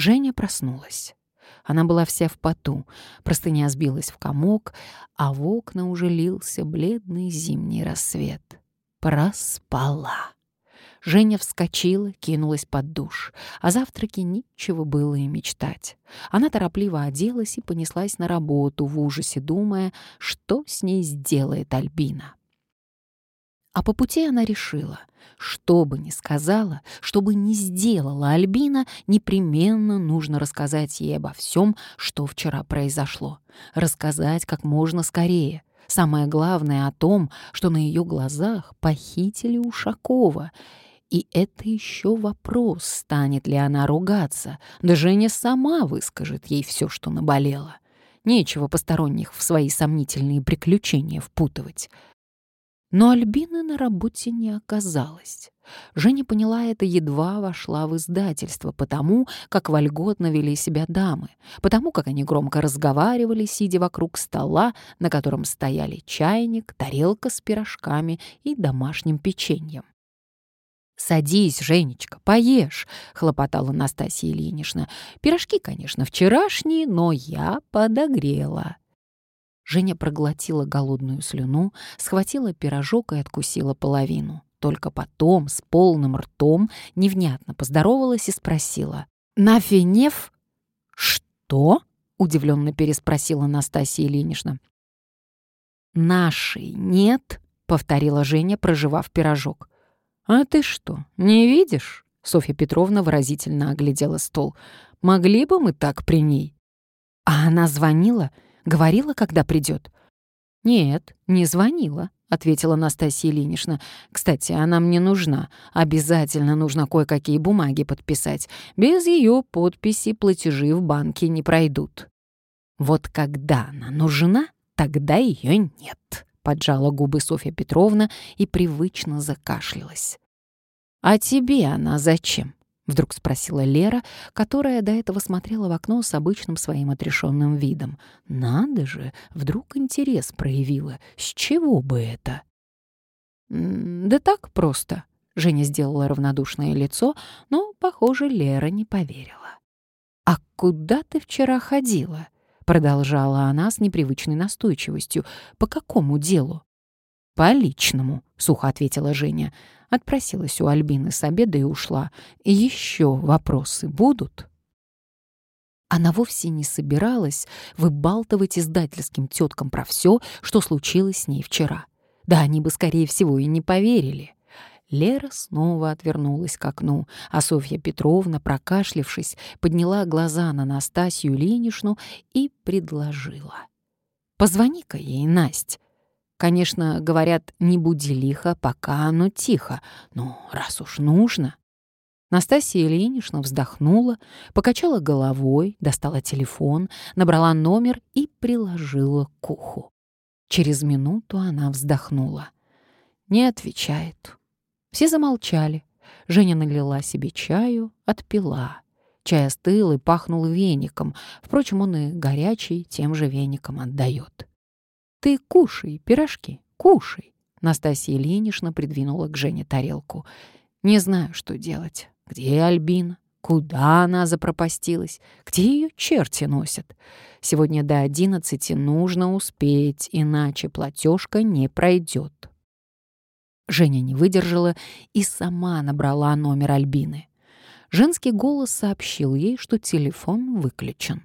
Женя проснулась. Она была вся в поту, простыня сбилась в комок, а в окна уже лился бледный зимний рассвет. Проспала. Женя вскочила, кинулась под душ. О завтраке ничего было и мечтать. Она торопливо оделась и понеслась на работу в ужасе, думая, что с ней сделает Альбина. А по пути она решила, что бы ни сказала, что бы ни сделала Альбина, непременно нужно рассказать ей обо всем, что вчера произошло. Рассказать как можно скорее. Самое главное о том, что на ее глазах похитили Ушакова. И это еще вопрос, станет ли она ругаться. Да Женя сама выскажет ей все, что наболело. Нечего посторонних в свои сомнительные приключения впутывать. Но Альбины на работе не оказалось. Женя поняла это, едва вошла в издательство, потому как вольготно вели себя дамы, потому как они громко разговаривали, сидя вокруг стола, на котором стояли чайник, тарелка с пирожками и домашним печеньем. «Садись, Женечка, поешь», — хлопотала Настасья Ильинична. «Пирожки, конечно, вчерашние, но я подогрела». Женя проглотила голодную слюну, схватила пирожок и откусила половину. Только потом, с полным ртом, невнятно поздоровалась и спросила. «Нафинев?» «Что?» — удивленно переспросила Настасья Ильинична. «Нашей нет?» — повторила Женя, проживав пирожок. «А ты что, не видишь?» — Софья Петровна выразительно оглядела стол. «Могли бы мы так при ней?» «А она звонила?» Говорила, когда придет? «Нет, не звонила», — ответила Настасья Ильинична. «Кстати, она мне нужна. Обязательно нужно кое-какие бумаги подписать. Без ее подписи платежи в банке не пройдут». «Вот когда она нужна, тогда ее нет», — поджала губы Софья Петровна и привычно закашлялась. «А тебе она зачем?» Вдруг спросила Лера, которая до этого смотрела в окно с обычным своим отрешенным видом. «Надо же, вдруг интерес проявила. С чего бы это?» «Да так просто», — Женя сделала равнодушное лицо, но, похоже, Лера не поверила. «А куда ты вчера ходила?» — продолжала она с непривычной настойчивостью. «По какому делу?» «По личному», — сухо ответила Женя. Отпросилась у Альбины с обеда и ушла. Еще вопросы будут? Она вовсе не собиралась выбалтывать издательским теткам про все, что случилось с ней вчера. Да они бы, скорее всего, и не поверили. Лера снова отвернулась к окну, а Софья Петровна, прокашлившись, подняла глаза на Настасью Ильиничну и предложила. «Позвони-ка ей, Насть. Конечно, говорят, не буди лихо, пока оно тихо. Но раз уж нужно... Настасья Ильинична вздохнула, покачала головой, достала телефон, набрала номер и приложила к уху. Через минуту она вздохнула. Не отвечает. Все замолчали. Женя налила себе чаю, отпила. Чай остыл и пахнул веником. Впрочем, он и горячий тем же веником отдает. «Ты кушай пирожки, кушай!» Настасья Ильинична придвинула к Жене тарелку. «Не знаю, что делать. Где Альбина? Куда она запропастилась? Где ее черти носят? Сегодня до одиннадцати нужно успеть, иначе платежка не пройдет». Женя не выдержала и сама набрала номер Альбины. Женский голос сообщил ей, что телефон выключен.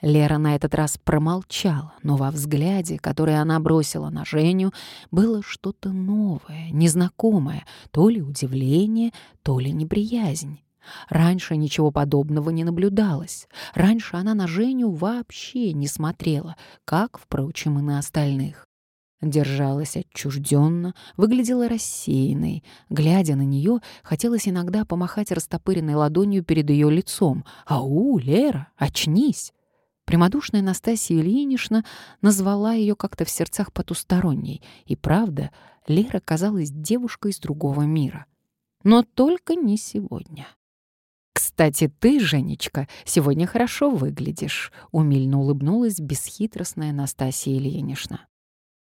Лера на этот раз промолчала, но во взгляде, который она бросила на Женю, было что-то новое, незнакомое, то ли удивление, то ли неприязнь. Раньше ничего подобного не наблюдалось. Раньше она на Женю вообще не смотрела, как, впрочем, и на остальных. Держалась отчужденно, выглядела рассеянной. Глядя на нее, хотелось иногда помахать растопыренной ладонью перед ее лицом. «Ау, Лера, очнись!» Прямодушная Настасья Ильинична назвала ее как-то в сердцах потусторонней, и правда, Лера казалась девушкой из другого мира. Но только не сегодня. «Кстати, ты, Женечка, сегодня хорошо выглядишь», — умильно улыбнулась бесхитростная Настасья Ильинична.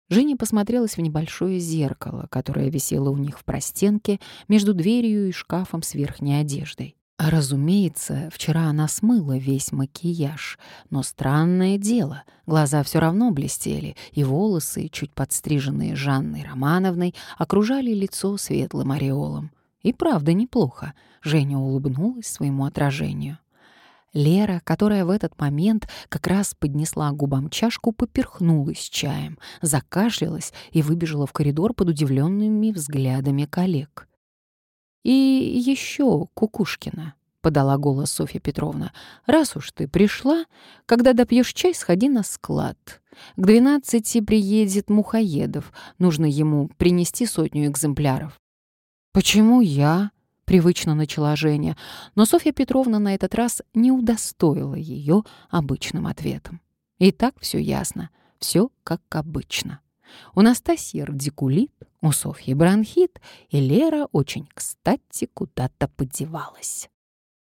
Женя посмотрелась в небольшое зеркало, которое висело у них в простенке между дверью и шкафом с верхней одеждой. Разумеется, вчера она смыла весь макияж, но странное дело, глаза все равно блестели, и волосы, чуть подстриженные Жанной Романовной, окружали лицо светлым ореолом. И правда неплохо, Женя улыбнулась своему отражению. Лера, которая в этот момент как раз поднесла губам чашку, поперхнулась чаем, закашлялась и выбежала в коридор под удивленными взглядами коллег. «И еще Кукушкина», — подала голос Софья Петровна, «раз уж ты пришла, когда допьешь чай, сходи на склад. К двенадцати приедет Мухоедов, нужно ему принести сотню экземпляров». «Почему я?» — привычно начала Женя, но Софья Петровна на этот раз не удостоила ее обычным ответом. И так все ясно, все как обычно. У Настасьи радикулит, у Софьи бронхит, и Лера очень кстати куда-то подевалась.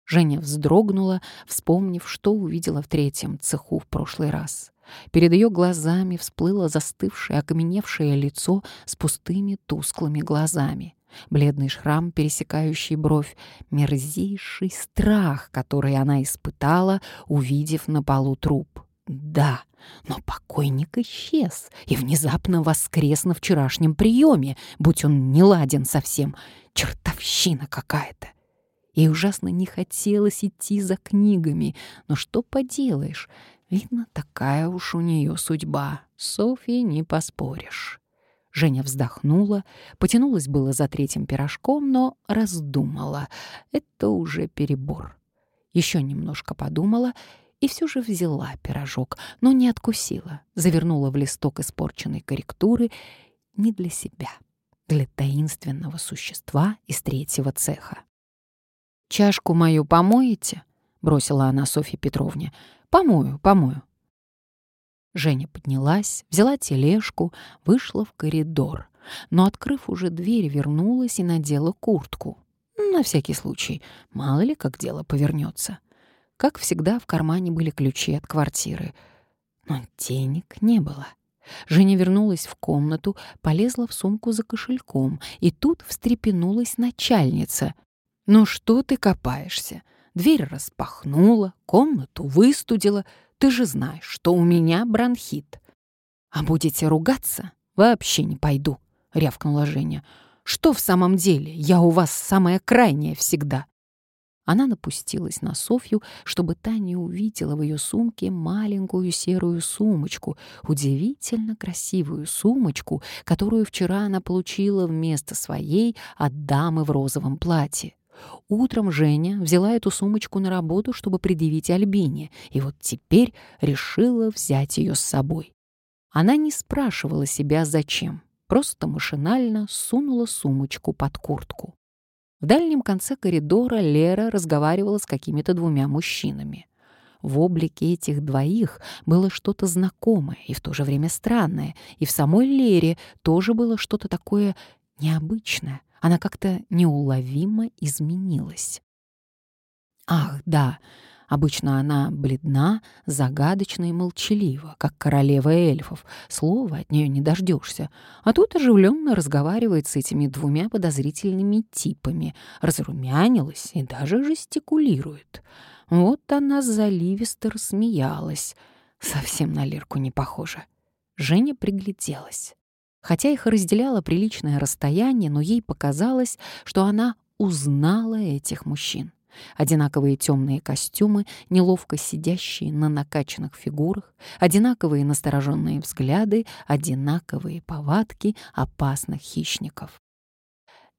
Женя вздрогнула, вспомнив, что увидела в третьем цеху в прошлый раз. Перед ее глазами всплыло застывшее, окаменевшее лицо с пустыми тусклыми глазами. Бледный шрам, пересекающий бровь, мерзейший страх, который она испытала, увидев на полу труп. Да, но покойник исчез и внезапно воскрес на вчерашнем приеме, будь он не ладен совсем. Чертовщина какая-то. И ужасно не хотелось идти за книгами, но что поделаешь, видно, такая уж у нее судьба. Софье не поспоришь. Женя вздохнула, потянулась было за третьим пирожком, но раздумала. Это уже перебор. Еще немножко подумала и все же взяла пирожок, но не откусила, завернула в листок испорченной корректуры не для себя, для таинственного существа из третьего цеха. «Чашку мою помоете?» — бросила она Софье Петровне. «Помою, помою». Женя поднялась, взяла тележку, вышла в коридор, но, открыв уже дверь, вернулась и надела куртку. На всякий случай, мало ли как дело повернется. Как всегда, в кармане были ключи от квартиры. Но денег не было. Женя вернулась в комнату, полезла в сумку за кошельком, и тут встрепенулась начальница. «Ну что ты копаешься? Дверь распахнула, комнату выстудила. Ты же знаешь, что у меня бронхит. А будете ругаться? Вообще не пойду, рявкнула Женя. Что в самом деле? Я у вас самая крайняя всегда. Она напустилась на Софью, чтобы та не увидела в ее сумке маленькую серую сумочку, удивительно красивую сумочку, которую вчера она получила вместо своей от дамы в розовом платье. Утром Женя взяла эту сумочку на работу, чтобы предъявить Альбине, и вот теперь решила взять ее с собой. Она не спрашивала себя, зачем, просто машинально сунула сумочку под куртку. В дальнем конце коридора Лера разговаривала с какими-то двумя мужчинами. В облике этих двоих было что-то знакомое и в то же время странное, и в самой Лере тоже было что-то такое необычное, она как-то неуловимо изменилась. Ах, да, обычно она бледна, загадочна и молчалива, как королева эльфов. Слова от нее не дождешься. А тут оживленно разговаривает с этими двумя подозрительными типами, разрумянилась и даже жестикулирует. Вот она заливисто рассмеялась. Совсем на Лерку не похоже. Женя пригляделась. Хотя их разделяло приличное расстояние, но ей показалось, что она узнала этих мужчин. Одинаковые темные костюмы, неловко сидящие на накачанных фигурах, одинаковые настороженные взгляды, одинаковые повадки опасных хищников.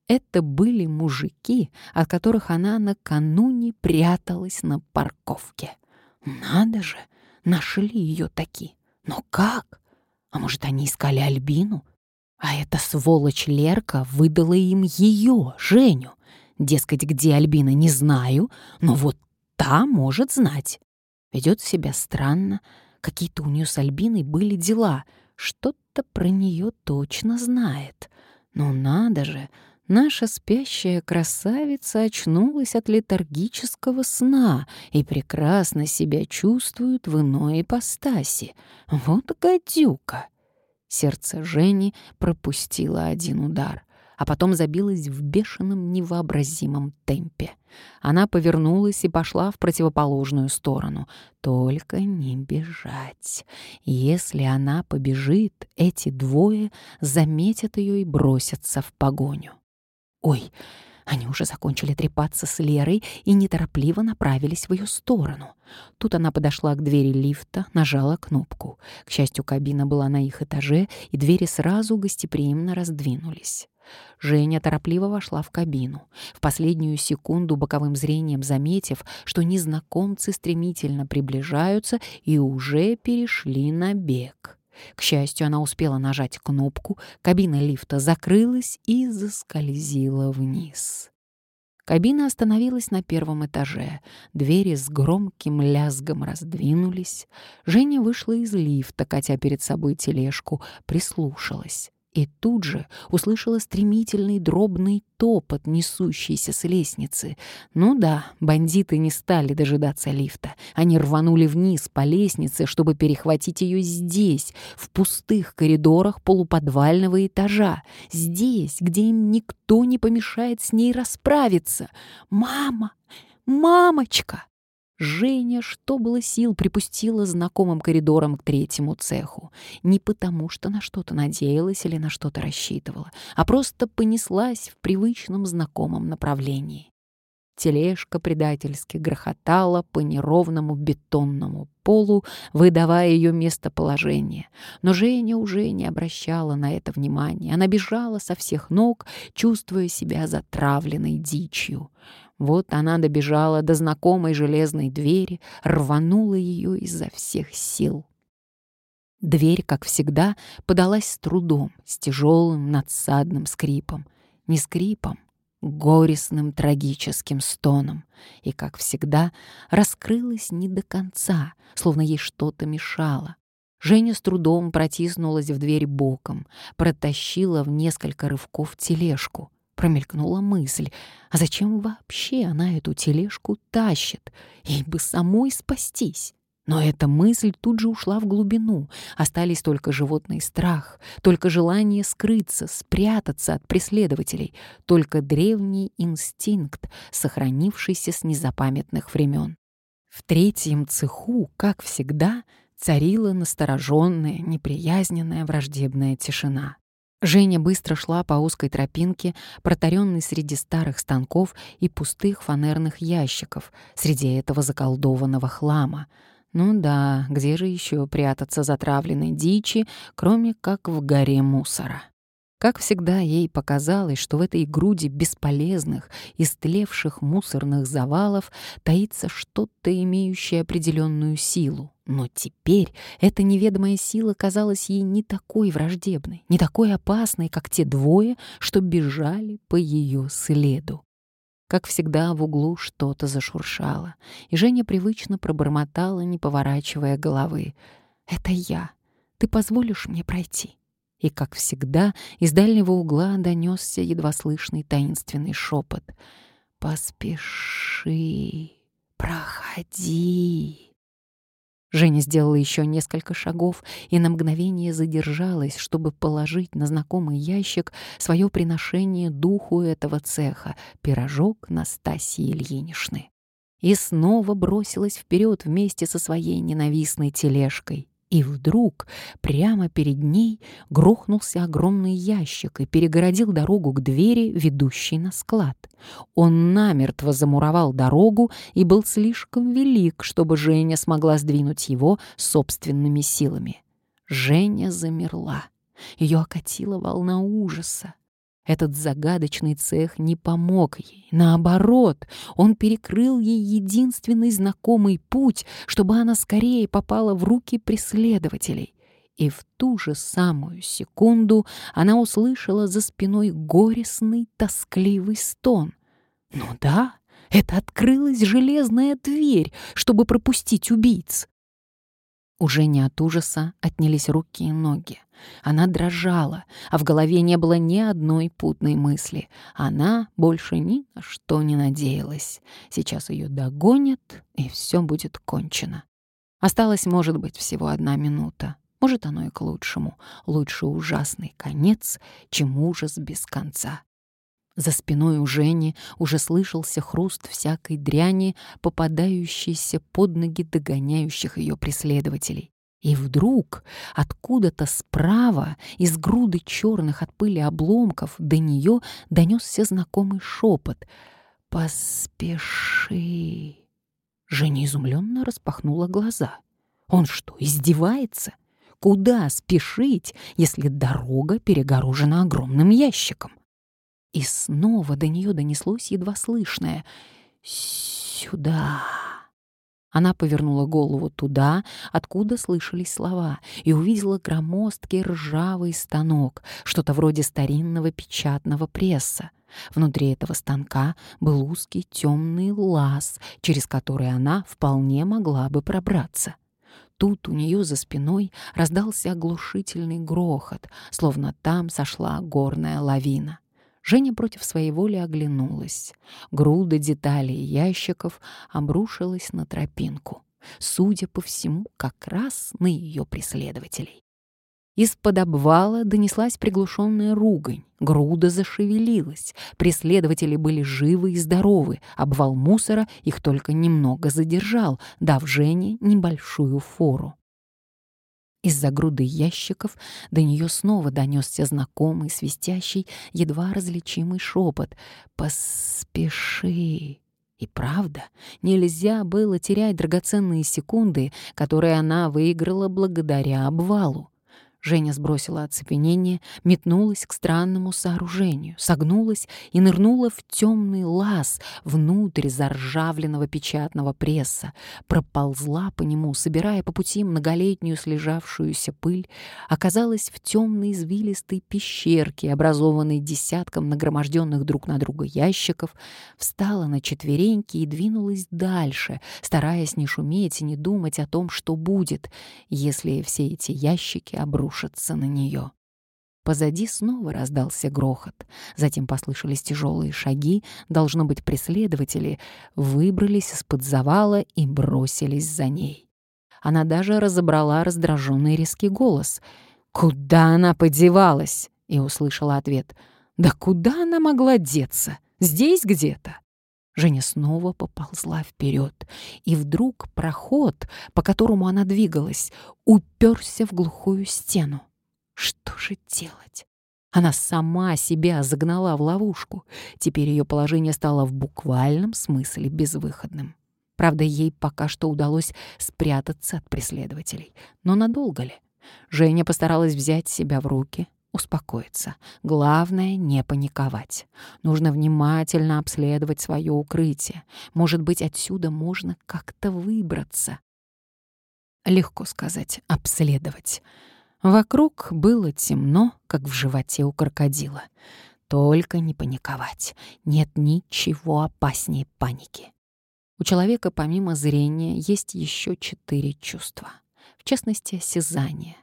Это были мужики, от которых она накануне пряталась на парковке. Надо же, нашли ее таки. Но как? А может, они искали Альбину? А эта сволочь Лерка выдала им ее, Женю. Дескать, где Альбина, не знаю, но вот та может знать. Ведет себя странно. Какие-то у нее с Альбиной были дела. Что-то про нее точно знает. Но надо же, наша спящая красавица очнулась от летаргического сна и прекрасно себя чувствует в иной ипостаси. Вот гадюка! Сердце Жени пропустило один удар. А потом забилась в бешеном невообразимом темпе. Она повернулась и пошла в противоположную сторону. Только не бежать. Если она побежит, эти двое заметят ее и бросятся в погоню. «Ой!» Они уже закончили трепаться с Лерой и неторопливо направились в ее сторону. Тут она подошла к двери лифта, нажала кнопку. К счастью, кабина была на их этаже, и двери сразу гостеприимно раздвинулись. Женя торопливо вошла в кабину, в последнюю секунду боковым зрением заметив, что незнакомцы стремительно приближаются и уже перешли на бег. К счастью, она успела нажать кнопку, кабина лифта закрылась и заскользила вниз. Кабина остановилась на первом этаже. Двери с громким лязгом раздвинулись. Женя вышла из лифта, катя перед собой тележку, прислушалась и тут же услышала стремительный дробный топот, несущийся с лестницы. Ну да, бандиты не стали дожидаться лифта. Они рванули вниз по лестнице, чтобы перехватить ее здесь, в пустых коридорах полуподвального этажа. Здесь, где им никто не помешает с ней расправиться. «Мама! Мамочка!» Женя, что было сил, припустила знакомым коридором к третьему цеху. Не потому, что на что-то надеялась или на что-то рассчитывала, а просто понеслась в привычном знакомом направлении. Тележка предательски грохотала по неровному бетонному полу, выдавая ее местоположение. Но Женя уже не обращала на это внимания. Она бежала со всех ног, чувствуя себя затравленной дичью. Вот она добежала до знакомой железной двери, рванула ее изо всех сил. Дверь, как всегда, подалась с трудом, с тяжелым надсадным скрипом. Не скрипом, горестным трагическим стоном. И, как всегда, раскрылась не до конца, словно ей что-то мешало. Женя с трудом протиснулась в дверь боком, протащила в несколько рывков тележку. Промелькнула мысль, а зачем вообще она эту тележку тащит? Ей бы самой спастись. Но эта мысль тут же ушла в глубину. Остались только животный страх, только желание скрыться, спрятаться от преследователей, только древний инстинкт, сохранившийся с незапамятных времен. В третьем цеху, как всегда, царила настороженная, неприязненная, враждебная тишина. Женя быстро шла по узкой тропинке, протаренной среди старых станков и пустых фанерных ящиков, среди этого заколдованного хлама. Ну да, где же еще прятаться затравленной дичи, кроме как в горе мусора? Как всегда, ей показалось, что в этой груди бесполезных, истлевших мусорных завалов таится что-то, имеющее определенную силу. Но теперь эта неведомая сила казалась ей не такой враждебной, не такой опасной, как те двое, что бежали по ее следу. Как всегда, в углу что-то зашуршало, и Женя привычно пробормотала, не поворачивая головы. «Это я. Ты позволишь мне пройти?» И, как всегда, из дальнего угла донесся едва слышный таинственный шепот. «Поспеши, проходи». Женя сделала еще несколько шагов и на мгновение задержалась, чтобы положить на знакомый ящик свое приношение духу этого цеха — пирожок Настасии Ильиничны. И снова бросилась вперед вместе со своей ненавистной тележкой. И вдруг прямо перед ней грохнулся огромный ящик и перегородил дорогу к двери, ведущей на склад. Он намертво замуровал дорогу и был слишком велик, чтобы Женя смогла сдвинуть его собственными силами. Женя замерла. Ее окатила волна ужаса. Этот загадочный цех не помог ей. Наоборот, он перекрыл ей единственный знакомый путь, чтобы она скорее попала в руки преследователей. И в ту же самую секунду она услышала за спиной горестный, тоскливый стон. Ну да, это открылась железная дверь, чтобы пропустить убийц. Уже не от ужаса отнялись руки и ноги. Она дрожала, а в голове не было ни одной путной мысли. Она больше ни на что не надеялась. Сейчас ее догонят, и все будет кончено. Осталась, может быть, всего одна минута. Может, оно и к лучшему. Лучше ужасный конец, чем ужас без конца. За спиной у Жени уже слышался хруст всякой дряни, попадающейся под ноги догоняющих ее преследователей. И вдруг откуда-то справа, из груды черных от пыли обломков, до нее донесся знакомый шепот. «Поспеши!» Женя изумленно распахнула глаза. «Он что, издевается? Куда спешить, если дорога перегорожена огромным ящиком?» И снова до нее донеслось едва слышное «Сюда!» Она повернула голову туда, откуда слышались слова, и увидела громоздкий ржавый станок, что-то вроде старинного печатного пресса. Внутри этого станка был узкий темный лаз, через который она вполне могла бы пробраться. Тут у нее за спиной раздался оглушительный грохот, словно там сошла горная лавина. Женя против своей воли оглянулась. Груда деталей и ящиков обрушилась на тропинку. Судя по всему, как раз на ее преследователей. Из-под обвала донеслась приглушенная ругань. Груда зашевелилась. Преследователи были живы и здоровы. Обвал мусора их только немного задержал, дав Жене небольшую фору. Из-за груды ящиков до нее снова донесся знакомый, свистящий, едва различимый шепот «Поспеши!». И правда, нельзя было терять драгоценные секунды, которые она выиграла благодаря обвалу. Женя сбросила оцепенение, метнулась к странному сооружению, согнулась и нырнула в темный лаз внутрь заржавленного печатного пресса, проползла по нему, собирая по пути многолетнюю слежавшуюся пыль, оказалась в темной извилистой пещерке, образованной десятком нагроможденных друг на друга ящиков, встала на четвереньки и двинулась дальше, стараясь не шуметь и не думать о том, что будет, если все эти ящики обрушатся обрушиться на нее. Позади снова раздался грохот. Затем послышались тяжелые шаги. Должно быть, преследователи выбрались из-под завала и бросились за ней. Она даже разобрала раздраженный резкий голос. «Куда она подевалась?» И услышала ответ. «Да куда она могла деться? Здесь где-то?» Женя снова поползла вперед, и вдруг проход, по которому она двигалась, уперся в глухую стену. Что же делать? Она сама себя загнала в ловушку. Теперь ее положение стало в буквальном смысле безвыходным. Правда, ей пока что удалось спрятаться от преследователей. Но надолго ли? Женя постаралась взять себя в руки, успокоиться. Главное — не паниковать. Нужно внимательно обследовать свое укрытие. Может быть, отсюда можно как-то выбраться. Легко сказать «обследовать». Вокруг было темно, как в животе у крокодила. Только не паниковать. Нет ничего опаснее паники. У человека помимо зрения есть еще четыре чувства. В частности, осязание.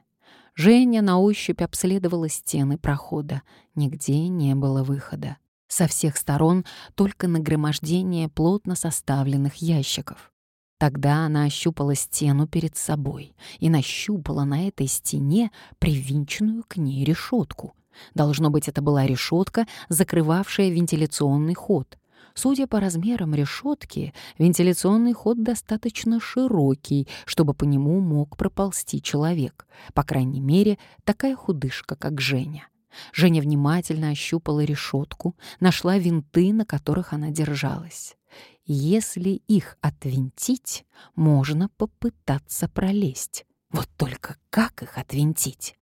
Женя на ощупь обследовала стены прохода. Нигде не было выхода. Со всех сторон только нагромождение плотно составленных ящиков. Тогда она ощупала стену перед собой и нащупала на этой стене привинченную к ней решетку. Должно быть, это была решетка, закрывавшая вентиляционный ход. Судя по размерам решетки, вентиляционный ход достаточно широкий, чтобы по нему мог проползти человек. По крайней мере, такая худышка, как Женя. Женя внимательно ощупала решетку, нашла винты, на которых она держалась. Если их отвинтить, можно попытаться пролезть. Вот только как их отвинтить?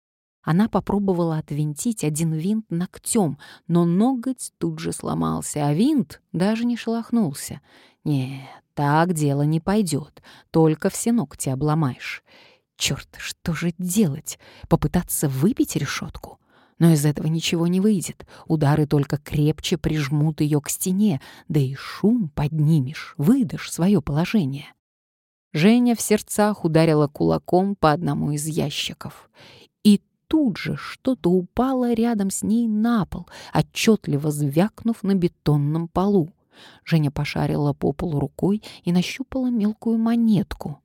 Она попробовала отвинтить один винт ногтем, но ноготь тут же сломался, а винт даже не шелохнулся. Нет, так дело не пойдет, только все ногти обломаешь. Черт, что же делать? Попытаться выбить решетку? Но из этого ничего не выйдет. Удары только крепче прижмут ее к стене, да и шум поднимешь, выдашь свое положение. Женя в сердцах ударила кулаком по одному из ящиков. Тут же что-то упало рядом с ней на пол, отчетливо звякнув на бетонном полу. Женя пошарила по полу рукой и нащупала мелкую монетку.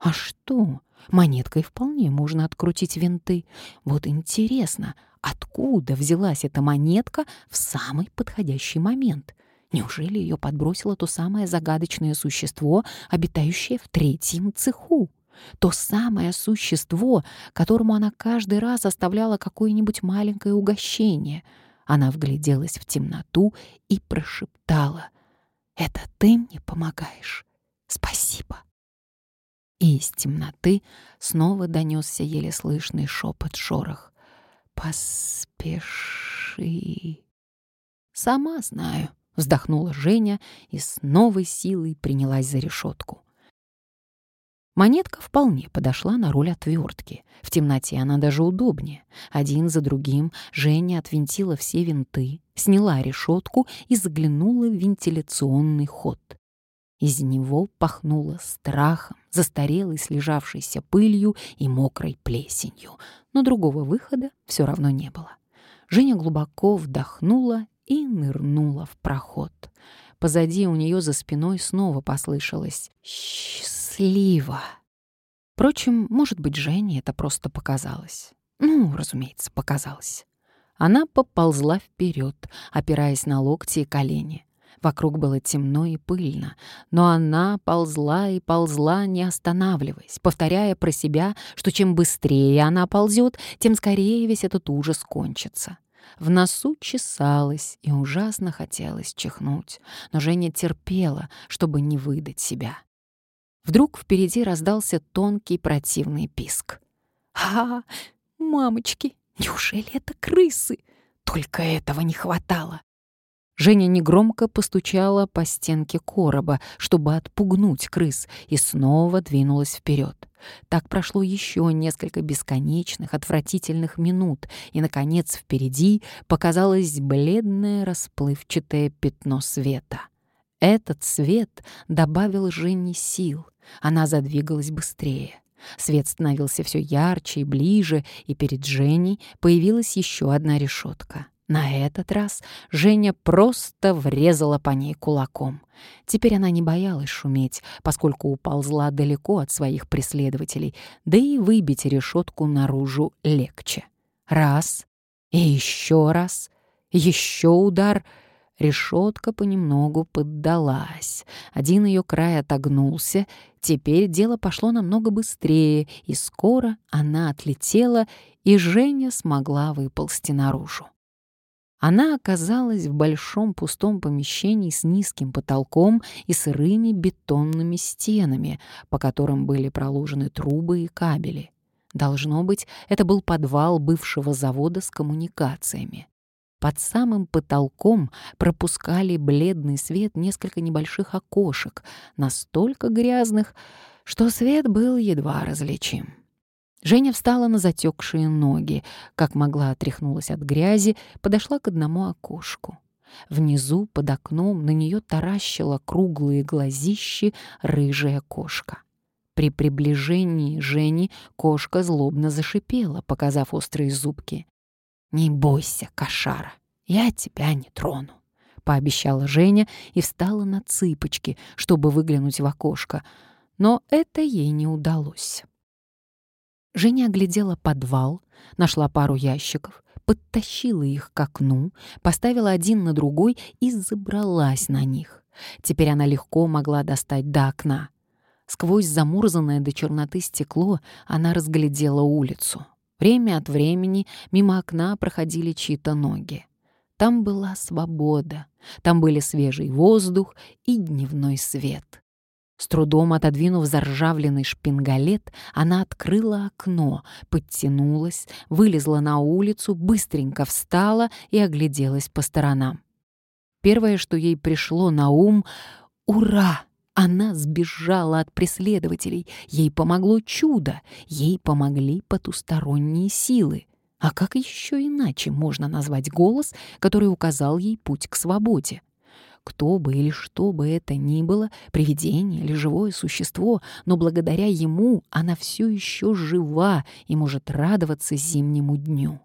А что? Монеткой вполне можно открутить винты. Вот интересно, Откуда взялась эта монетка в самый подходящий момент? Неужели ее подбросило то самое загадочное существо, обитающее в третьем цеху? То самое существо, которому она каждый раз оставляла какое-нибудь маленькое угощение. Она вгляделась в темноту и прошептала «Это ты мне помогаешь? Спасибо!» И из темноты снова донесся еле слышный шепот-шорох. «Поспеши!» «Сама знаю», — вздохнула Женя и с новой силой принялась за решетку. Монетка вполне подошла на роль отвертки. В темноте она даже удобнее. Один за другим Женя отвинтила все винты, сняла решетку и заглянула в вентиляционный ход. Из него пахнуло страхом, застарелой, слежавшейся пылью и мокрой плесенью. Но другого выхода все равно не было. Женя глубоко вдохнула и нырнула в проход. Позади у нее за спиной снова послышалось «Счастливо!» Впрочем, может быть, Жене это просто показалось. Ну, разумеется, показалось. Она поползла вперед, опираясь на локти и колени. Вокруг было темно и пыльно, но она ползла и ползла, не останавливаясь, повторяя про себя, что чем быстрее она ползет, тем скорее весь этот ужас кончится. В носу чесалось и ужасно хотелось чихнуть, но Женя терпела, чтобы не выдать себя. Вдруг впереди раздался тонкий противный писк. «А, мамочки, неужели это крысы? Только этого не хватало!» Женя негромко постучала по стенке короба, чтобы отпугнуть крыс, и снова двинулась вперед. Так прошло еще несколько бесконечных, отвратительных минут, и, наконец, впереди показалось бледное расплывчатое пятно света. Этот свет добавил Жене сил — она задвигалась быстрее. Свет становился все ярче и ближе, и перед Женей появилась еще одна решетка. На этот раз Женя просто врезала по ней кулаком. Теперь она не боялась шуметь, поскольку уползла далеко от своих преследователей, да и выбить решетку наружу легче. Раз, и еще раз, еще удар — Решетка понемногу поддалась. Один ее край отогнулся. Теперь дело пошло намного быстрее, и скоро она отлетела, и Женя смогла выползти наружу. Она оказалась в большом пустом помещении с низким потолком и сырыми бетонными стенами, по которым были проложены трубы и кабели. Должно быть, это был подвал бывшего завода с коммуникациями. Под самым потолком пропускали бледный свет несколько небольших окошек, настолько грязных, что свет был едва различим. Женя встала на затекшие ноги, как могла отряхнулась от грязи, подошла к одному окошку. Внизу, под окном, на нее таращила круглые глазищи рыжая кошка. При приближении Жени кошка злобно зашипела, показав острые зубки. «Не бойся, кошара, я тебя не трону», — пообещала Женя и встала на цыпочки, чтобы выглянуть в окошко, но это ей не удалось. Женя оглядела подвал, нашла пару ящиков, подтащила их к окну, поставила один на другой и забралась на них. Теперь она легко могла достать до окна. Сквозь замурзанное до черноты стекло она разглядела улицу. Время от времени мимо окна проходили чьи-то ноги. Там была свобода, там были свежий воздух и дневной свет. С трудом отодвинув заржавленный шпингалет, она открыла окно, подтянулась, вылезла на улицу, быстренько встала и огляделась по сторонам. Первое, что ей пришло на ум — «Ура!» Она сбежала от преследователей. Ей помогло чудо. Ей помогли потусторонние силы. А как еще иначе можно назвать голос, который указал ей путь к свободе? Кто бы или что бы это ни было, привидение или живое существо, но благодаря ему она все еще жива и может радоваться зимнему дню.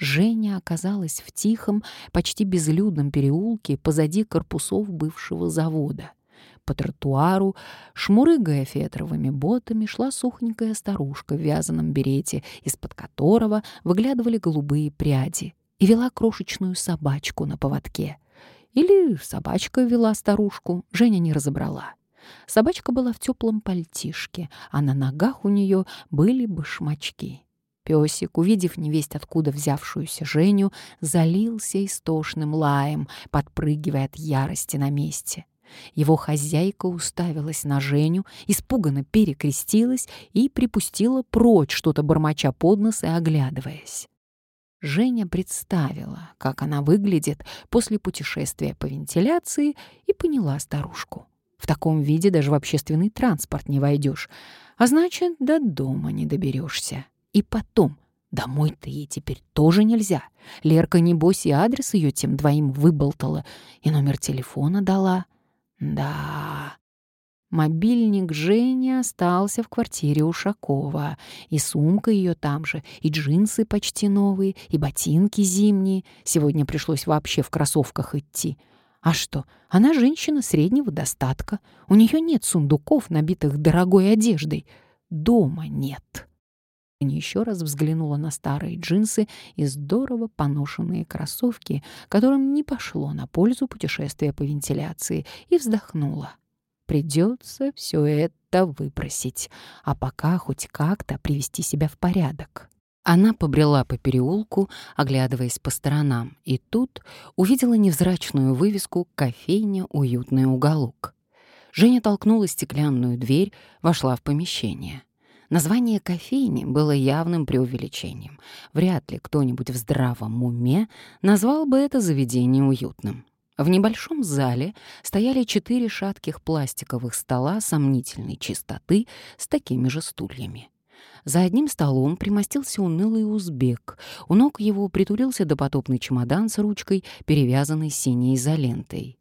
Женя оказалась в тихом, почти безлюдном переулке позади корпусов бывшего завода. по тротуару, шмурыгая фетровыми ботами, шла сухонькая старушка в вязаном берете, из-под которого выглядывали голубые пряди, и вела крошечную собачку на поводке. Или собачка вела старушку, Женя не разобрала. Собачка была в теплом пальтишке, а на ногах у нее были башмачки. Песик, увидев невесть откуда взявшуюся Женю, залился истошным лаем, подпрыгивая от ярости на месте. Его хозяйка уставилась на Женю, испуганно перекрестилась и припустила прочь, что-то бормоча под нос и оглядываясь. Женя представила, как она выглядит после путешествия по вентиляции, и поняла старушку. В таком виде даже в общественный транспорт не войдешь, а значит, до дома не доберешься. И потом, домой-то ей теперь тоже нельзя. Лерка, небось, и адрес ее тем двоим выболтала, и номер телефона дала. Да, Мобильник Жени остался в квартире Ушакова. И сумка ее там же, и джинсы почти новые, и ботинки зимние. Сегодня пришлось вообще в кроссовках идти. А что, она женщина среднего достатка. У нее нет сундуков, набитых дорогой одеждой. Дома нет. Женя еще раз взглянула на старые джинсы и здорово поношенные кроссовки, которым не пошло на пользу путешествия по вентиляции, и вздохнула. Придется все это выбросить, а пока хоть как-то привести себя в порядок. Она побрела по переулку, оглядываясь по сторонам, и тут увидела невзрачную вывеску «Кофейня. Уютный уголок». Женя толкнула стеклянную дверь, вошла в помещение. Название кофейни было явным преувеличением. Вряд ли кто-нибудь в здравом уме назвал бы это заведение уютным. В небольшом зале стояли четыре шатких пластиковых стола сомнительной чистоты с такими же стульями. За одним столом примостился унылый узбек. У ног его притулился допотопный чемодан с ручкой, перевязанный синей изолентой.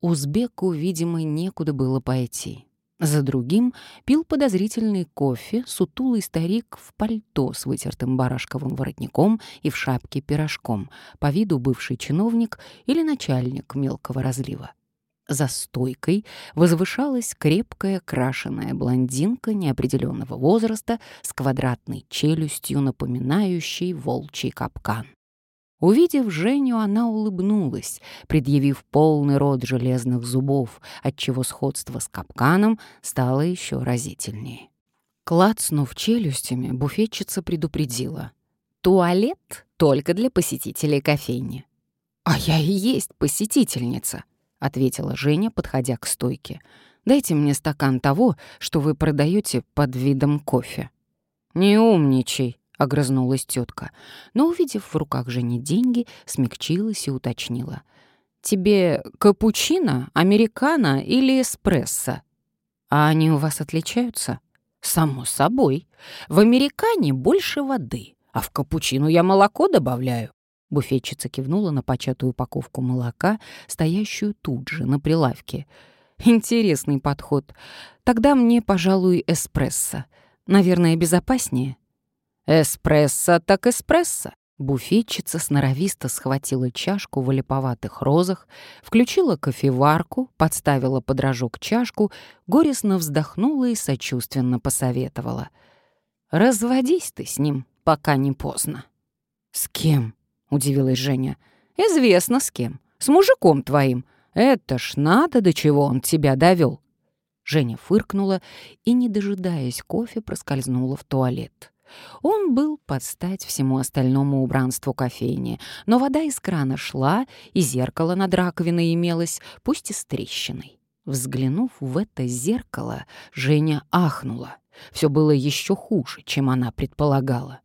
Узбеку, видимо, некуда было пойти. За другим пил подозрительный кофе сутулый старик в пальто с вытертым барашковым воротником и в шапке пирожком, по виду бывший чиновник или начальник мелкого разлива. За стойкой возвышалась крепкая крашеная блондинка неопределенного возраста с квадратной челюстью, напоминающей волчий капкан. Увидев Женю, она улыбнулась, предъявив полный рот железных зубов, отчего сходство с капканом стало еще разительнее. Клацнув челюстями, буфетчица предупредила. «Туалет только для посетителей кофейни». «А я и есть посетительница», — ответила Женя, подходя к стойке. «Дайте мне стакан того, что вы продаете под видом кофе». «Не умничай», — огрызнулась тетка, но, увидев в руках Жени деньги, смягчилась и уточнила. «Тебе капучино, американо или эспрессо?» «А они у вас отличаются?» «Само собой. В американе больше воды, а в капучино я молоко добавляю». Буфетчица кивнула на початую упаковку молока, стоящую тут же, на прилавке. «Интересный подход. Тогда мне, пожалуй, эспрессо. Наверное, безопаснее». «Эспрессо так эспрессо!» Буфетчица сноровисто схватила чашку в олиповатых розах, включила кофеварку, подставила под рожок чашку, горестно вздохнула и сочувственно посоветовала. «Разводись ты с ним, пока не поздно». «С кем?» — удивилась Женя. «Известно с кем. С мужиком твоим. Это ж надо, до чего он тебя довел. Женя фыркнула и, не дожидаясь кофе, проскользнула в туалет. Он был под стать всему остальному убранству кофейни, но вода из крана шла, и зеркало над раковиной имелось, пусть и с трещиной. Взглянув в это зеркало, Женя ахнула. Все было еще хуже, чем она предполагала.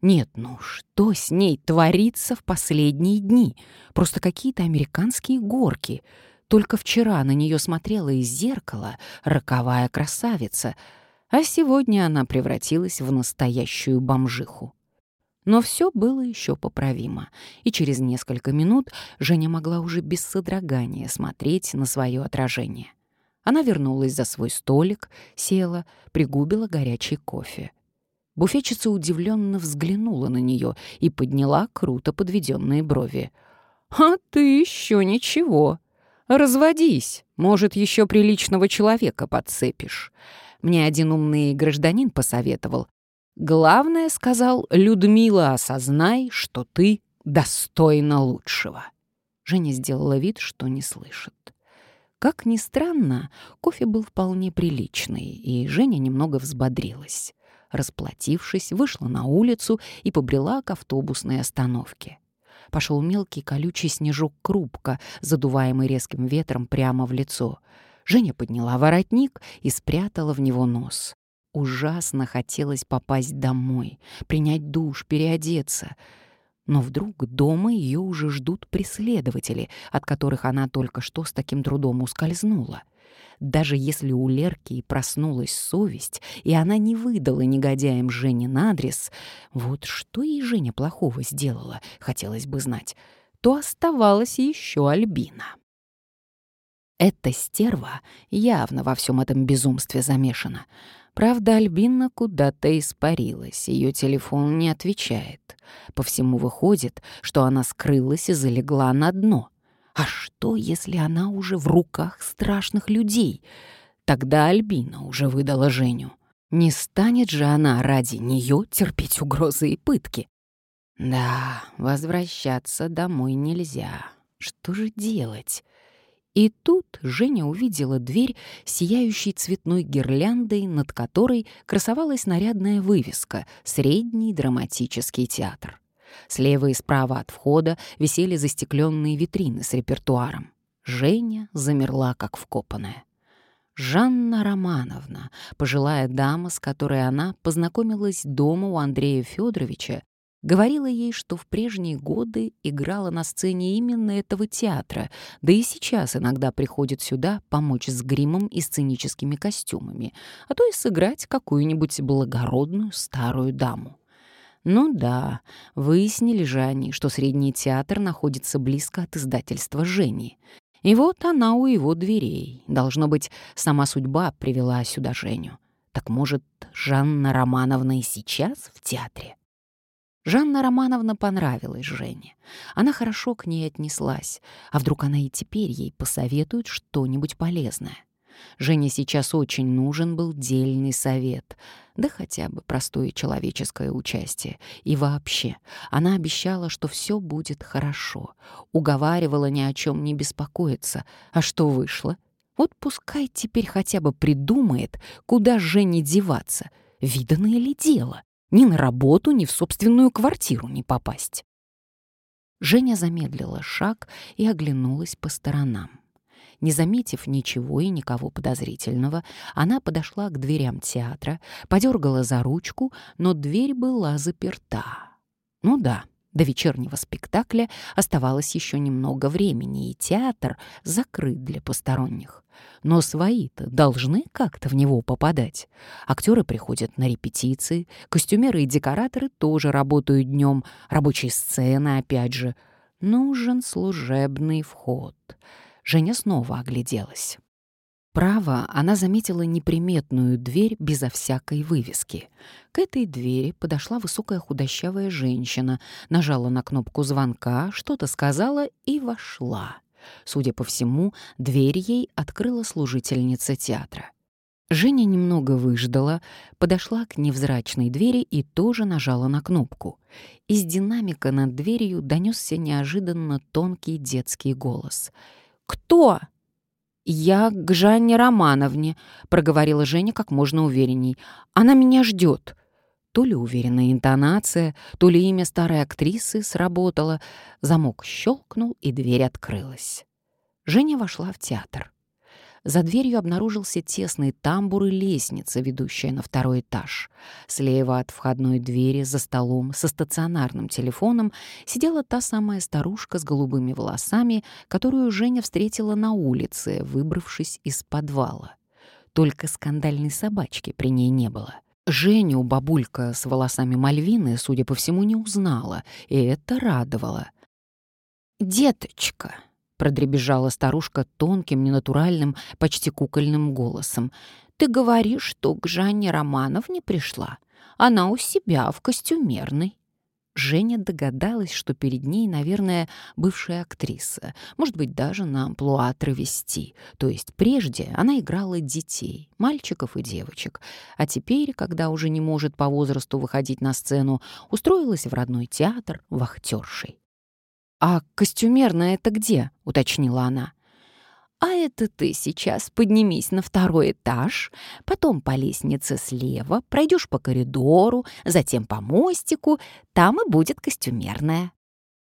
Нет, ну что с ней творится в последние дни? Просто какие-то американские горки. Только вчера на нее смотрела из зеркала роковая красавица — а сегодня она превратилась в настоящую бомжиху. Но все было еще поправимо, и через несколько минут Женя могла уже без содрогания смотреть на свое отражение. Она вернулась за свой столик, села, пригубила горячий кофе. Буфетчица удивленно взглянула на нее и подняла круто подведенные брови. «А ты еще ничего. «Разводись, может, еще приличного человека подцепишь. Мне один умный гражданин посоветовал. Главное, сказал, Людмила, осознай, что ты достойна лучшего». Женя сделала вид, что не слышит. Как ни странно, кофе был вполне приличный, и Женя немного взбодрилась. Расплатившись, вышла на улицу и побрела к автобусной остановке. Пошел мелкий колючий снежок-крупка, задуваемый резким ветром прямо в лицо. Женя подняла воротник и спрятала в него нос. Ужасно хотелось попасть домой, принять душ, переодеться. Но вдруг дома ее уже ждут преследователи, от которых она только что с таким трудом ускользнула. Даже если у Лерки и проснулась совесть, и она не выдала негодяям Женин адрес, вот что ей Женя плохого сделала, хотелось бы знать, то оставалась еще Альбина. Эта стерва явно во всем этом безумстве замешана. Правда, Альбина куда-то испарилась, ее телефон не отвечает. По всему выходит, что она скрылась и залегла на дно — а что, если она уже в руках страшных людей? Тогда Альбина уже выдала Женю. Не станет же она ради нее терпеть угрозы и пытки. Да, возвращаться домой нельзя. Что же делать? И тут Женя увидела дверь, сияющей цветной гирляндой, над которой красовалась нарядная вывеска «Средний драматический театр». Слева и справа от входа висели застекленные витрины с репертуаром. Женя замерла, как вкопанная. Жанна Романовна, пожилая дама, с которой она познакомилась дома у Андрея Федоровича, говорила ей, что в прежние годы играла на сцене именно этого театра, да и сейчас иногда приходит сюда помочь с гримом и сценическими костюмами, а то и сыграть какую-нибудь благородную старую даму. Ну да, выяснили же они, что средний театр находится близко от издательства Жени. И вот она у его дверей. Должно быть, сама судьба привела сюда Женю. Так может, Жанна Романовна и сейчас в театре? Жанна Романовна понравилась Жене. Она хорошо к ней отнеслась. А вдруг она и теперь ей посоветует что-нибудь полезное? Жене сейчас очень нужен был дельный совет, да хотя бы простое человеческое участие. И вообще, она обещала, что все будет хорошо, уговаривала ни о чем не беспокоиться. А что вышло? Вот пускай теперь хотя бы придумает, куда Жене деваться. Виданное ли дело? Ни на работу, ни в собственную квартиру не попасть. Женя замедлила шаг и оглянулась по сторонам. Не заметив ничего и никого подозрительного, она подошла к дверям театра, подергала за ручку, но дверь была заперта. Ну да, до вечернего спектакля оставалось еще немного времени, и театр закрыт для посторонних. Но свои-то должны как-то в него попадать. Актеры приходят на репетиции, костюмеры и декораторы тоже работают днем, рабочие сцены опять же. Нужен служебный вход — Женя снова огляделась. Право, она заметила неприметную дверь безо всякой вывески. К этой двери подошла высокая худощавая женщина, нажала на кнопку звонка, что-то сказала и вошла. Судя по всему, дверь ей открыла служительница театра. Женя немного выждала, подошла к невзрачной двери и тоже нажала на кнопку. Из динамика над дверью донесся неожиданно тонкий детский голос — «Кто?» «Я к Жанне Романовне», — проговорила Женя как можно уверенней. «Она меня ждет». То ли уверенная интонация, то ли имя старой актрисы сработало. Замок щелкнул, и дверь открылась. Женя вошла в театр. За дверью обнаружился тесный тамбур и лестница, ведущая на второй этаж. Слева от входной двери за столом со стационарным телефоном сидела та самая старушка с голубыми волосами, которую Женя встретила на улице, выбравшись из подвала. Только скандальной собачки при ней не было. Женю бабулька с волосами Мальвины, судя по всему, не узнала, и это радовало. «Деточка», — продребежала старушка тонким, ненатуральным, почти кукольным голосом. «Ты говоришь, что к Жанне Романовне пришла? Она у себя в костюмерной». Женя догадалась, что перед ней, наверное, бывшая актриса, может быть, даже на амплуа травести. То есть прежде она играла детей, мальчиков и девочек, а теперь, когда уже не может по возрасту выходить на сцену, устроилась в родной театр вахтершей. «А костюмерная это где?» — уточнила она. А это ты сейчас поднимись на второй этаж, потом по лестнице слева, пройдешь по коридору, затем по мостику, там и будет костюмерная.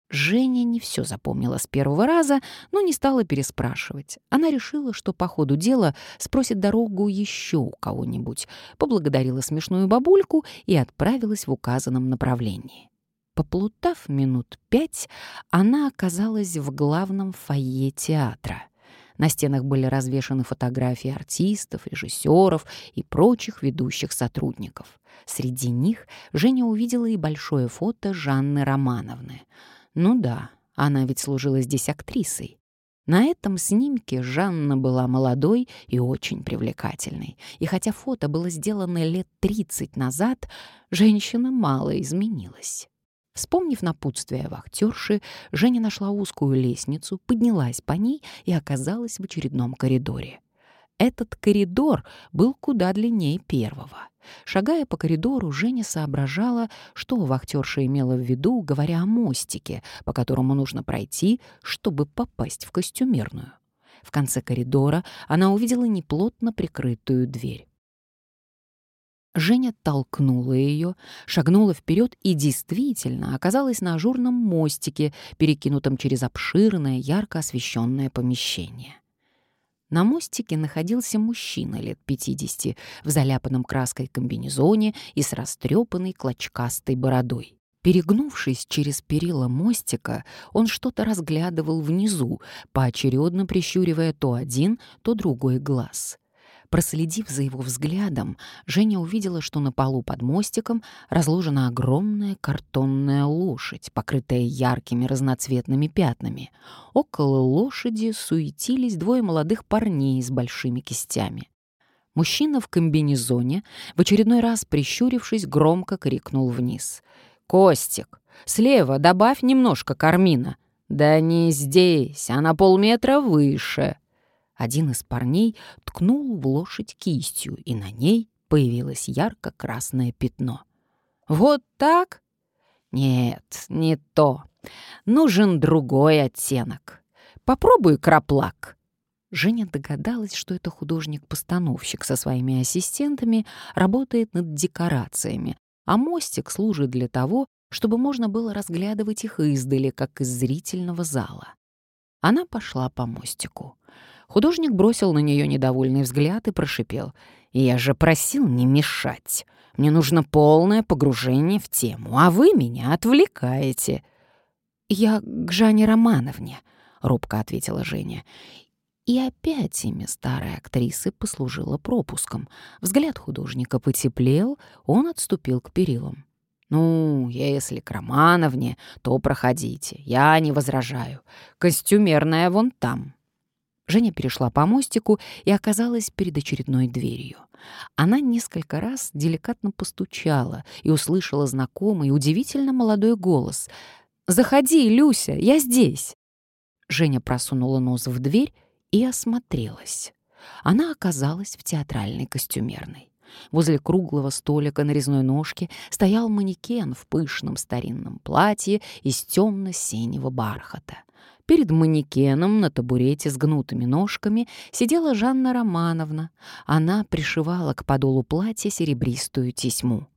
Женя не все запомнила с первого раза, но не стала переспрашивать. Она решила, что по ходу дела спросит дорогу еще у кого-нибудь, поблагодарила смешную бабульку и отправилась в указанном направлении. Поплутав минут пять, она оказалась в главном фойе театра. На стенах были развешаны фотографии артистов, режиссеров и прочих ведущих сотрудников. Среди них Женя увидела и большое фото Жанны Романовны. Ну да, она ведь служила здесь актрисой. На этом снимке Жанна была молодой и очень привлекательной. И хотя фото было сделано лет 30 назад, женщина мало изменилась. Вспомнив напутствие вахтерши, Женя нашла узкую лестницу, поднялась по ней и оказалась в очередном коридоре. Этот коридор был куда длиннее первого. Шагая по коридору, Женя соображала, что вахтерша имела в виду, говоря о мостике, по которому нужно пройти, чтобы попасть в костюмерную. В конце коридора она увидела неплотно прикрытую дверь. Женя толкнула ее, шагнула вперед и действительно оказалась на ажурном мостике, перекинутом через обширное, ярко освещенное помещение. На мостике находился мужчина лет 50 в заляпанном краской комбинезоне и с растрепанной клочкастой бородой. Перегнувшись через перила мостика, он что-то разглядывал внизу, поочередно прищуривая то один, то другой глаз. Проследив за его взглядом, Женя увидела, что на полу под мостиком разложена огромная картонная лошадь, покрытая яркими разноцветными пятнами. Около лошади суетились двое молодых парней с большими кистями. Мужчина в комбинезоне, в очередной раз прищурившись, громко крикнул вниз. «Костик, слева добавь немножко кармина». «Да не здесь, а на полметра выше». Один из парней ткнул в лошадь кистью, и на ней появилось ярко-красное пятно. «Вот так?» «Нет, не то. Нужен другой оттенок. Попробуй краплак». Женя догадалась, что это художник-постановщик со своими ассистентами работает над декорациями, а мостик служит для того, чтобы можно было разглядывать их издали, как из зрительного зала. Она пошла по мостику. Художник бросил на нее недовольный взгляд и прошипел. «Я же просил не мешать. Мне нужно полное погружение в тему, а вы меня отвлекаете». «Я к Жанне Романовне», — робко ответила Женя. И опять имя старой актрисы послужило пропуском. Взгляд художника потеплел, он отступил к перилам. «Ну, если к Романовне, то проходите, я не возражаю. Костюмерная вон там». Женя перешла по мостику и оказалась перед очередной дверью. Она несколько раз деликатно постучала и услышала знакомый, удивительно молодой голос. «Заходи, Люся, я здесь!» Женя просунула нос в дверь и осмотрелась. Она оказалась в театральной костюмерной. Возле круглого столика на резной ножке стоял манекен в пышном старинном платье из темно-синего бархата. Перед манекеном на табурете с гнутыми ножками сидела Жанна Романовна. Она пришивала к подолу платья серебристую тесьму.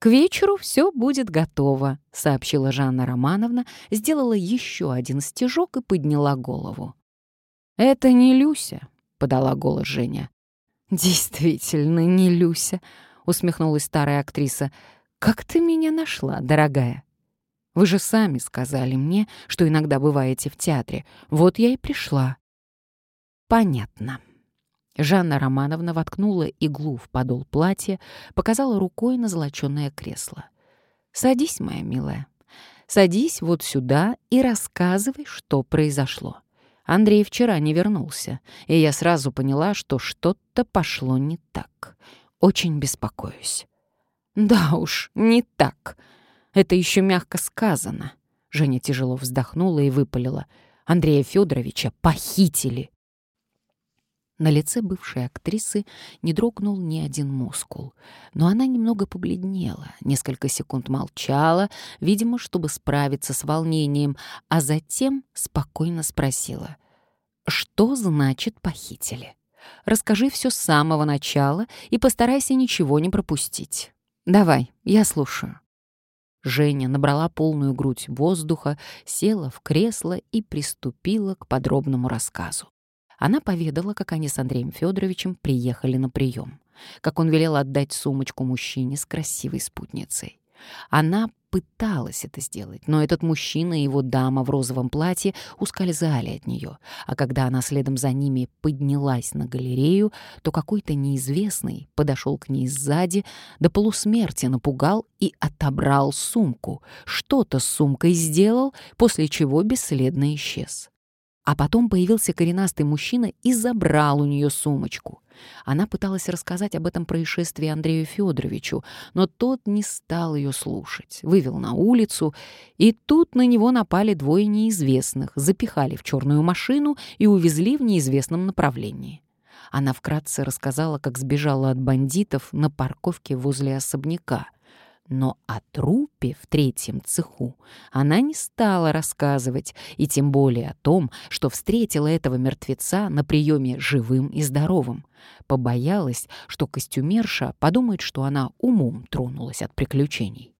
«К вечеру все будет готово», — сообщила Жанна Романовна, сделала еще один стежок и подняла голову. «Это не Люся», — подала голос Женя. «Действительно, не Люся», — усмехнулась старая актриса. «Как ты меня нашла, дорогая?» Вы же сами сказали мне, что иногда бываете в театре. Вот я и пришла». «Понятно». Жанна Романовна воткнула иглу в подол платья, показала рукой на золочёное кресло. «Садись, моя милая. Садись вот сюда и рассказывай, что произошло. Андрей вчера не вернулся, и я сразу поняла, что что-то пошло не так. Очень беспокоюсь». «Да уж, не так», Это еще мягко сказано. Женя тяжело вздохнула и выпалила. Андрея Федоровича похитили. На лице бывшей актрисы не дрогнул ни один мускул, но она немного побледнела, несколько секунд молчала, видимо, чтобы справиться с волнением, а затем спокойно спросила, «Что значит похитили? Расскажи все с самого начала и постарайся ничего не пропустить. Давай, я слушаю». Женя набрала полную грудь воздуха, села в кресло и приступила к подробному рассказу. Она поведала, как они с Андреем Федоровичем приехали на прием, как он велел отдать сумочку мужчине с красивой спутницей. Она пыталась это сделать, но этот мужчина и его дама в розовом платье ускользали от нее, а когда она следом за ними поднялась на галерею, то какой-то неизвестный подошел к ней сзади, до полусмерти напугал и отобрал сумку, что-то с сумкой сделал, после чего бесследно исчез. А потом появился коренастый мужчина и забрал у нее сумочку. Она пыталась рассказать об этом происшествии Андрею Федоровичу, но тот не стал ее слушать, вывел на улицу, и тут на него напали двое неизвестных, запихали в черную машину и увезли в неизвестном направлении. Она вкратце рассказала, как сбежала от бандитов на парковке возле особняка, но о трупе в третьем цеху она не стала рассказывать, и тем более о том, что встретила этого мертвеца на приеме живым и здоровым. Побоялась, что костюмерша подумает, что она умом тронулась от приключений.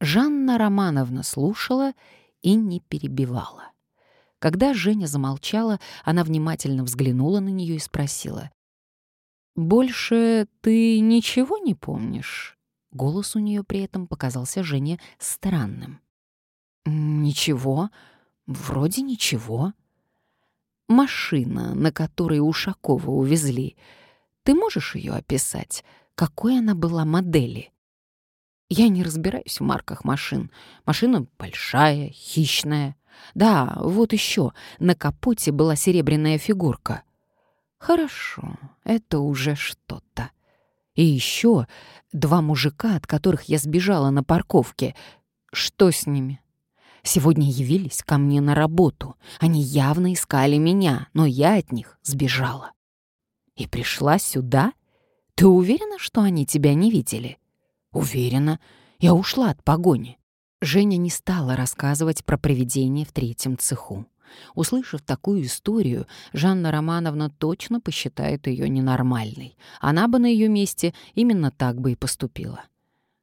Жанна Романовна слушала и не перебивала. Когда Женя замолчала, она внимательно взглянула на нее и спросила. «Больше ты ничего не помнишь?» Голос у нее при этом показался Жене странным. «Ничего, вроде ничего. Машина, на которой Ушакова увезли, ты можешь ее описать? Какой она была модели?» Я не разбираюсь в марках машин. Машина большая, хищная. Да, вот еще, на капоте была серебряная фигурка. Хорошо, это уже что-то. И еще два мужика, от которых я сбежала на парковке. Что с ними? Сегодня явились ко мне на работу. Они явно искали меня, но я от них сбежала. И пришла сюда? Ты уверена, что они тебя не видели? Уверена. Я ушла от погони. Женя не стала рассказывать про привидение в третьем цеху. Услышав такую историю, Жанна Романовна точно посчитает ее ненормальной. Она бы на ее месте именно так бы и поступила.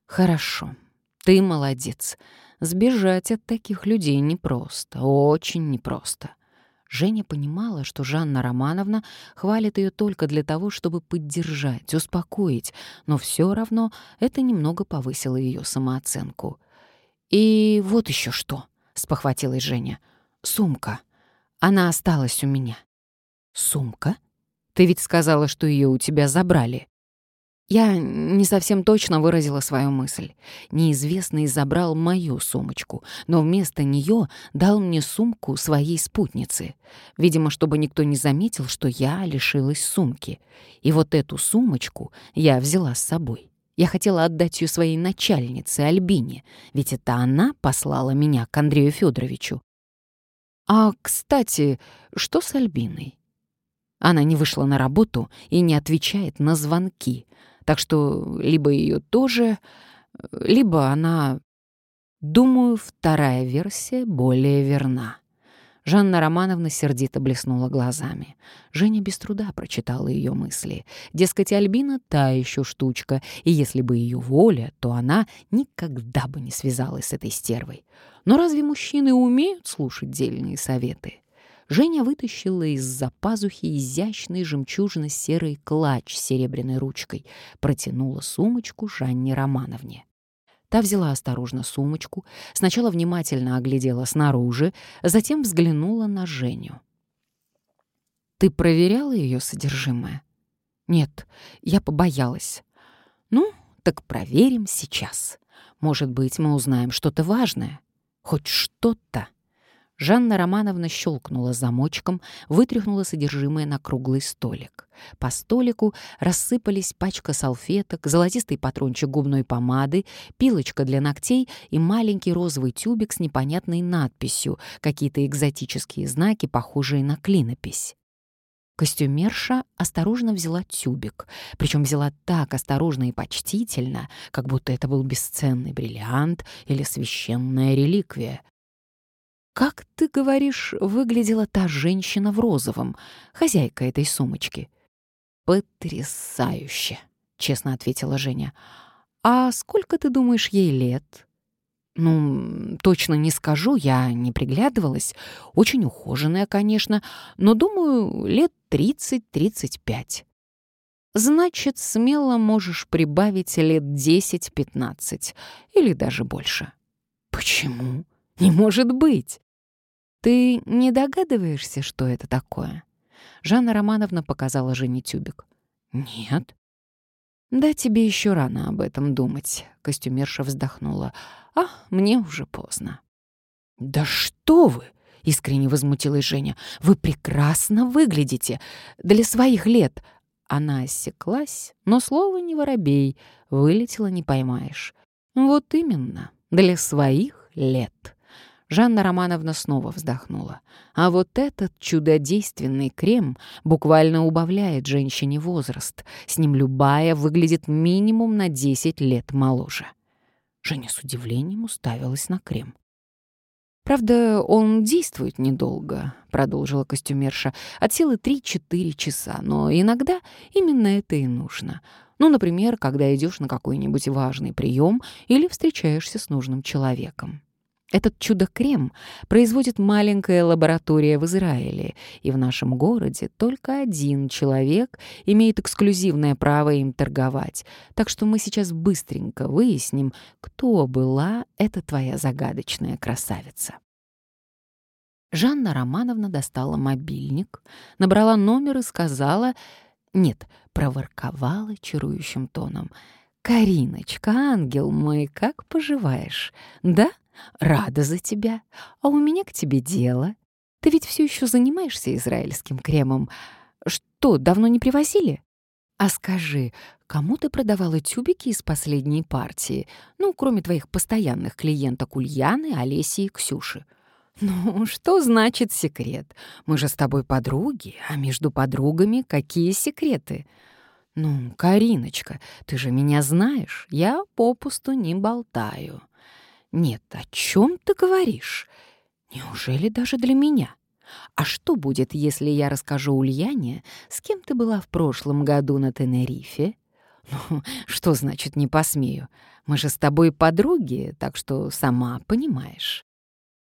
«Хорошо, ты молодец. Сбежать от таких людей непросто, очень непросто». Женя понимала, что Жанна Романовна хвалит ее только для того, чтобы поддержать, успокоить, но все равно это немного повысило ее самооценку. «И вот еще что», — спохватилась Женя. Сумка. Она осталась у меня. Сумка? Ты ведь сказала, что ее у тебя забрали. Я не совсем точно выразила свою мысль. Неизвестный забрал мою сумочку, но вместо нее дал мне сумку своей спутницы. Видимо, чтобы никто не заметил, что я лишилась сумки. И вот эту сумочку я взяла с собой. Я хотела отдать ее своей начальнице Альбине, ведь это она послала меня к Андрею Федоровичу. «А, кстати, что с Альбиной?» Она не вышла на работу и не отвечает на звонки, так что либо ее тоже, либо она... Думаю, вторая версия более верна. Жанна Романовна сердито блеснула глазами. Женя без труда прочитала ее мысли. Дескать, Альбина — та еще штучка, и если бы ее воля, то она никогда бы не связалась с этой стервой. Но разве мужчины умеют слушать дельные советы? Женя вытащила из-за пазухи изящный жемчужно-серый клатч с серебряной ручкой, протянула сумочку Жанне Романовне. Та взяла осторожно сумочку, сначала внимательно оглядела снаружи, затем взглянула на Женю. «Ты проверяла ее содержимое?» «Нет, я побоялась». «Ну, так проверим сейчас. Может быть, мы узнаем что-то важное. Хоть что-то». Жанна Романовна щелкнула замочком, вытряхнула содержимое на круглый столик. По столику рассыпались пачка салфеток, золотистый патрончик губной помады, пилочка для ногтей и маленький розовый тюбик с непонятной надписью, какие-то экзотические знаки, похожие на клинопись. Костюмерша осторожно взяла тюбик, причем взяла так осторожно и почтительно, как будто это был бесценный бриллиант или священная реликвия. «Как, ты говоришь, выглядела та женщина в розовом, хозяйка этой сумочки?» «Потрясающе!» — честно ответила Женя. «А сколько, ты думаешь, ей лет?» «Ну, точно не скажу, я не приглядывалась. Очень ухоженная, конечно, но, думаю, лет 30-35. Значит, смело можешь прибавить лет 10-15 или даже больше». «Почему? Не может быть!» «Ты не догадываешься, что это такое?» Жанна Романовна показала Жене тюбик. «Нет». «Да тебе еще рано об этом думать», — костюмерша вздохнула. «А, мне уже поздно». «Да что вы!» — искренне возмутилась Женя. «Вы прекрасно выглядите. Для своих лет». Она осеклась, но слово не воробей, вылетело не поймаешь. «Вот именно, для своих лет». Жанна Романовна снова вздохнула. А вот этот чудодейственный крем буквально убавляет женщине возраст. С ним любая выглядит минимум на 10 лет моложе. Женя с удивлением уставилась на крем. «Правда, он действует недолго», — продолжила костюмерша, «от силы 3-4 часа, но иногда именно это и нужно. Ну, например, когда идешь на какой-нибудь важный прием или встречаешься с нужным человеком. Этот чудо-крем производит маленькая лаборатория в Израиле, и в нашем городе только один человек имеет эксклюзивное право им торговать. Так что мы сейчас быстренько выясним, кто была эта твоя загадочная красавица. Жанна Романовна достала мобильник, набрала номер и сказала... Нет, проворковала чарующим тоном. «Кариночка, ангел мой, как поживаешь? Да?» Рада за тебя. А у меня к тебе дело. Ты ведь все еще занимаешься израильским кремом. Что, давно не привозили? А скажи, кому ты продавала тюбики из последней партии? Ну, кроме твоих постоянных клиенток Ульяны, Олеси и Ксюши. «Ну, что значит секрет? Мы же с тобой подруги, а между подругами какие секреты?» «Ну, Кариночка, ты же меня знаешь, я попусту не болтаю». «Нет, о чем ты говоришь? Неужели даже для меня? А что будет, если я расскажу Ульяне, с кем ты была в прошлом году на Тенерифе?» «Ну, что значит «не посмею»? Мы же с тобой подруги, так что сама понимаешь».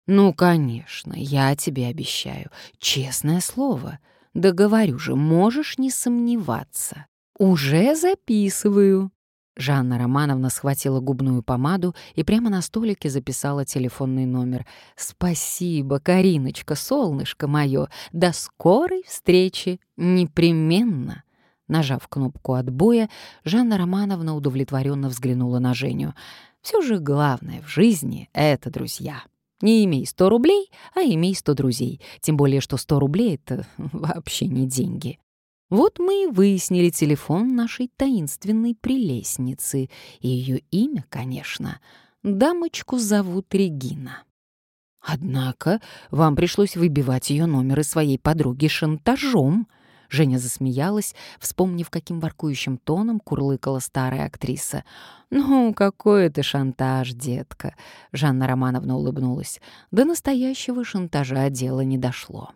«Ну, конечно, я тебе обещаю. Честное слово. Да говорю же, можешь не сомневаться. Уже записываю». Жанна Романовна схватила губную помаду и прямо на столике записала телефонный номер. «Спасибо, Кариночка, солнышко мое! До скорой встречи! Непременно!» Нажав кнопку отбоя, Жанна Романовна удовлетворенно взглянула на Женю. «Все же главное в жизни — это друзья. Не имей сто рублей, а имей сто друзей. Тем более, что сто рублей — это вообще не деньги». Вот мы и выяснили телефон нашей таинственной прелестницы. И ее имя, конечно, дамочку зовут Регина. Однако вам пришлось выбивать ее номер из своей подруги шантажом. Женя засмеялась, вспомнив, каким воркующим тоном курлыкала старая актриса. «Ну, какой это шантаж, детка!» Жанна Романовна улыбнулась. «До настоящего шантажа дело не дошло».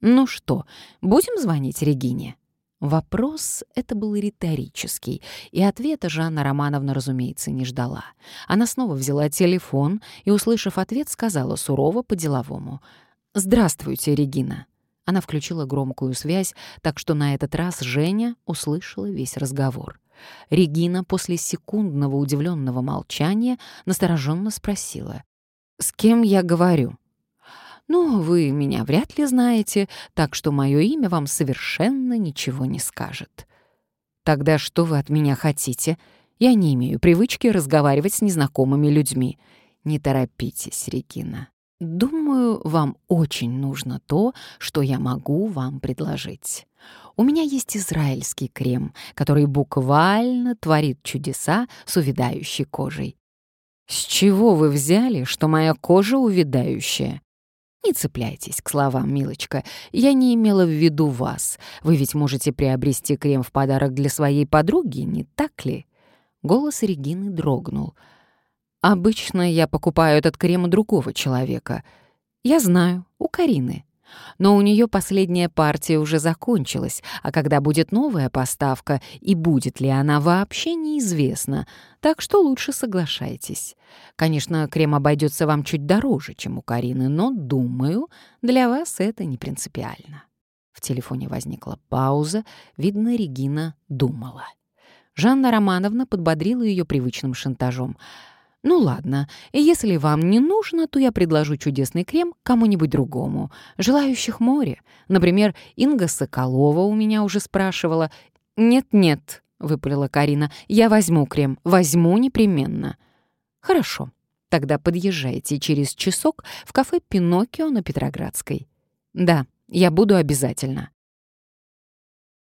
«Ну что, будем звонить Регине?» Вопрос это был риторический, и ответа Жанна Романовна, разумеется, не ждала. Она снова взяла телефон и, услышав ответ, сказала сурово по-деловому. «Здравствуйте, Регина». Она включила громкую связь, так что на этот раз Женя услышала весь разговор. Регина после секундного удивленного молчания настороженно спросила. «С кем я говорю?» «Ну, вы меня вряд ли знаете, так что мое имя вам совершенно ничего не скажет». «Тогда что вы от меня хотите? Я не имею привычки разговаривать с незнакомыми людьми. Не торопитесь, Регина. Думаю, вам очень нужно то, что я могу вам предложить. У меня есть израильский крем, который буквально творит чудеса с увядающей кожей. С чего вы взяли, что моя кожа увядающая? Не цепляйтесь к словам, милочка. Я не имела в виду вас. Вы ведь можете приобрести крем в подарок для своей подруги, не так ли? Голос Регины дрогнул. Обычно я покупаю этот крем у другого человека. Я знаю, у Карины. Но у нее последняя партия уже закончилась, а когда будет новая поставка и будет ли она вообще неизвестно, так что лучше соглашайтесь. Конечно, крем обойдется вам чуть дороже, чем у Карины, но, думаю, для вас это не принципиально. В телефоне возникла пауза, видно, Регина думала. Жанна Романовна подбодрила ее привычным шантажом — ну ладно, если вам не нужно, то я предложу чудесный крем кому-нибудь другому. Желающих море. Например, Инга Соколова у меня уже спрашивала. «Нет-нет», — выпалила Карина, — «я возьму крем, возьму непременно». «Хорошо, тогда подъезжайте через часок в кафе «Пиноккио» на Петроградской». «Да, я буду обязательно».